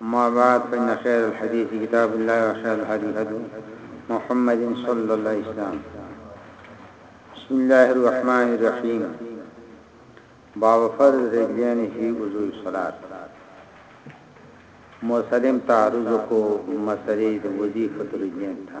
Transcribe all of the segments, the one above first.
ما بعد فإن خير الحديث كتاب الله وخير الهدي هدي محمد صلى الله عليه وسلم بسم الله الرحمن الرحيم باب فرض رجلين في وضوء الصلاة مسلم تعرض کو مسئلے د وظیفه رجلين تھا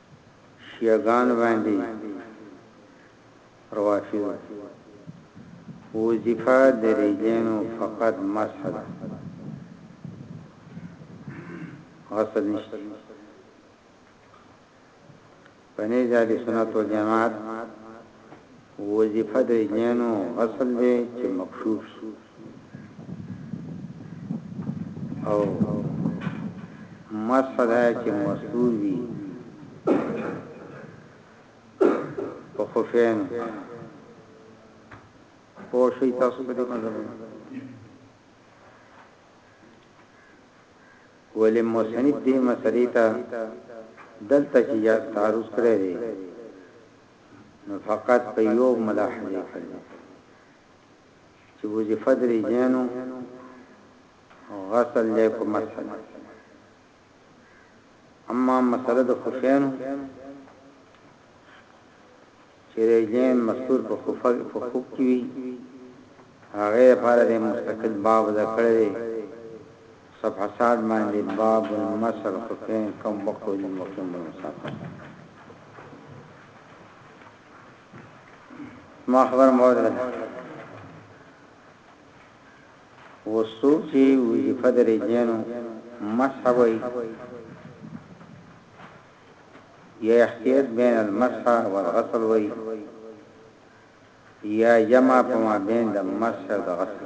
شیعه ګان باندی روافضو وظیفه دریجلینو فقط مسح ده غسل نشته په نیز اهل سنت والجماعت وظیفه د اجنانو غسل دی چې مکشوف شي او مسح دا چې مستور وي په خفین پوه شئ تاسو په دې مطلب ولې مصنف دې مسلې ته دلته چې یا تعرض کړی دی نو فقط په یو ملاحظه کړی چې وظیفه درې جنو غسل دی په مسله اما مسله د خوشینو چې رجین مستور په خوف په خوف کې وي هغه لپاره د مستقل باب ذکر دی صفحه صاد باندی باب المس الخفین کم وقت وجود مقیم المسافر ما خبر مورد ده وستو چی وظیفه در جینو مسح وی یا اختیت بین المسح والغسل وی یا جمع پما بین دا مسح دا غسل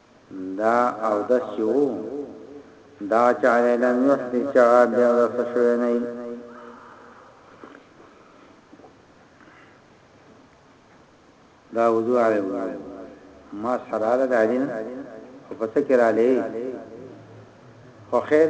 دا اودس چی وو دا چاره لم يحدث چغه بی اودسه شوی نه وی. دا وضو علی الوضو ما سراله د علی نه خو پس کې را لې خو خیر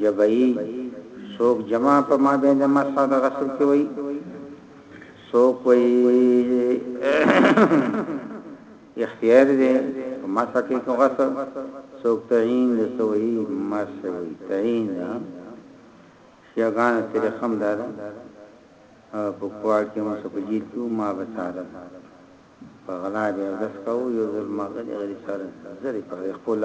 جبعی، څوک جمع په مابین د مسح د غسل کې وایي څوک وایي اختیار دی په مسح کې کو غسل څوک تعین د سوی مسح وایي تعین شیغان تر خم دار په کوا کې مو سپجیل کیو ما بساره په غلا به دس کو یو ځل مغه غری سره زری پر خپل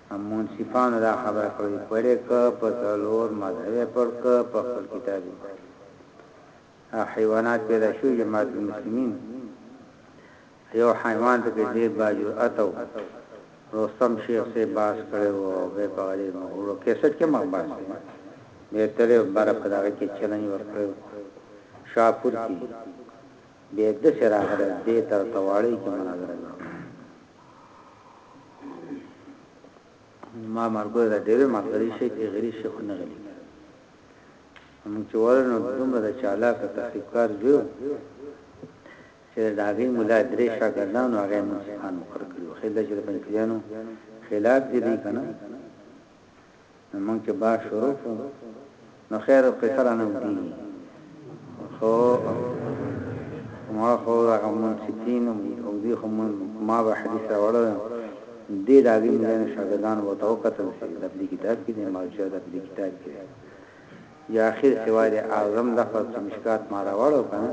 هم منصفانو دا خبره کړی پړی که په څلور مذهبه پړ که په خپل کتاب یې پړ دا حیوانات پیدا شوی جماعت المسلمین یو حیوان ته کې دې با جرأت او رستم شیخ سے باس کړی وو او به په غریب مغولو کیسټ کې مغباس کړی به تلې بار په دغه کې چلنج ورکړو شاپور کې به د سراغره دې تر تواړی کې مناظره ما مرګو دا ډېرې ملګری شي کې غری شي خو نه غلی موږ چې ورنو دومره د چالاک تخریبکار جوړ چې داګي مولا درې شاګردانو هغه موږ څخه مقرر کړو خله چې د پنځپیانو خلاف دي کنه نو مونږ چې بحث شروع شو نو خیر قصه رانه وګینی خو ما خو هغه منصفین او دی خو ما به حدیث راوړل دې د عظیم دین شاګردان وو ته وکتل چې د دې کتاب کې د ماجه د دې کتاب کې یا اخر سوا د اعظم لفظ چې مشکات ما راوړو کنه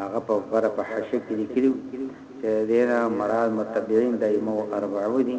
هغه په بره په حشه کې لیکلو چې دینه مراد متبعین دایمو اربعو دي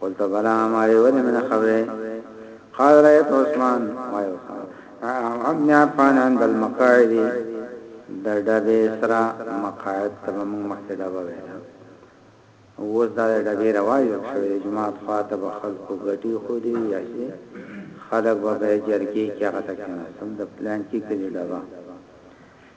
قلت بلا ماري ولي من خبره قال رأيت عثمان وای عثمان ابن عفان عند المقاعد د ډبې سره مقاعد ته موږ مخکې ډبه ویلا اوس دا ډبې رواج شوی جماعت خواته به خلکو ګټي خو دی یا شي خلک به جرګې کې هغه تکینه سم د پلان کې کړي ډبه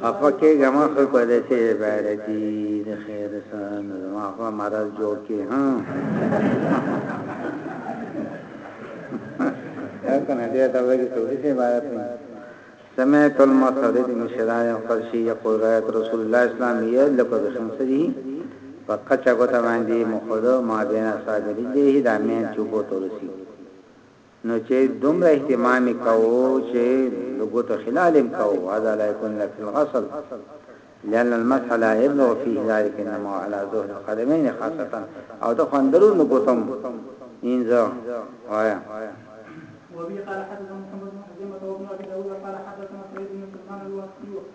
خفه کېږه ما خو په داسې عبارتي د خیر سره نو زما خو مرض جوړ کې ها دا کنه دې دا وایي ته دې عبارت نه سمعت المصرد مشران قرشي يقول رأيت رسول الله اسلام یې لکه د شمسري په قچا کوته باندې مخدو ما بین اصحاب رجلیه دا مین چوبو تورسی نو چه دومره اهتمام یې کاوه چه د ګوتو خلال یې هم کاوه، وهذا لا یکون الا فی الغسل لان المسح لا یبلغ فیه ذلک انما هو علی ظهر القدمین خاصة او ته خو اندرون د ګوتو هم مینځه وایه. وبه قال حدثنا محمد بن خزيمة وابن ابي داود قال حدثنا سعيد بن سلمان الواسطي.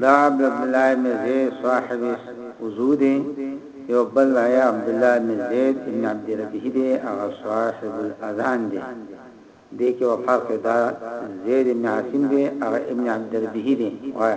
دا عبدالله ابن زید صاحب وضو دی یو بل آیا عبدالله ابن زید ابن عبد ربیه دی هغه صاحب الاذان دی دې کې وفرق دا زید ابن عاصم دی هغه ابن عبد ربیه دی وای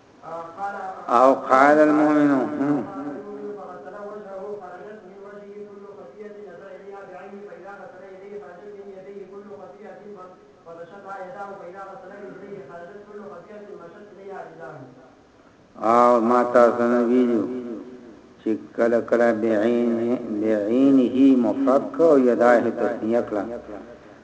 او قال المؤمنون او ما تاسو نه ویلو چې کله کله بعین بعینه مفرد کو یداه تسنیه کړه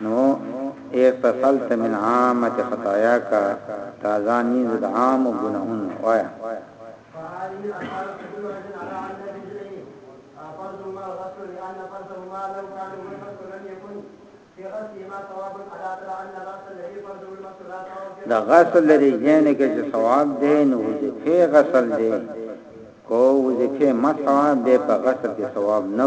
نو اغتسلت من عامت خطایا کا تازان نیز د عام گناهون وایا دا غسل لري جن کې چې ثواب دی نو وظیفه غسل دی کو وظیفه ما ثواب دی په غسل کې ثواب نه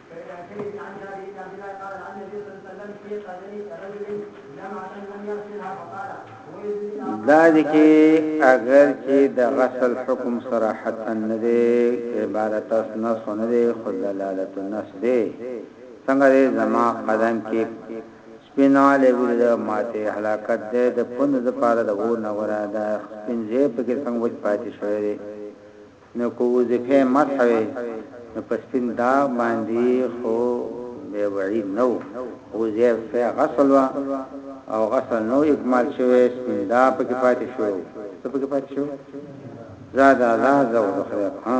دا دي کې اگر چې د غسل حکم صراحتا نه دی عبارت اس نه سونه دی خود دلالت النص دی څنګه دې زما قدم کې سپیناله ورده ماته هلاکت ده د پوند د پاره د ور نه وراده سپینځه په کې څنګه وځ پاتې شوی نو که وظیفه مسح وی نو په سپین داغ باندی خو به وعید نه وو وظیفه غسل وه او غسل نه وو اکمال شوی سپین داغ پکی پاتی شوی وو څه پکی پاتی شوی وو زاد الله عزه و جل ها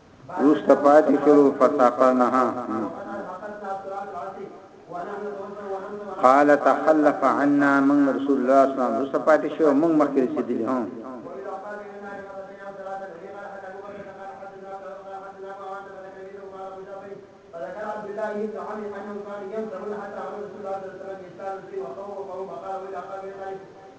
وروسته پاتې شول فسافرنها قال تخلف عنا من رسول الله صلی الله علیه وسلم وروسته پاتې شو موږ مخکې رسیدلی هم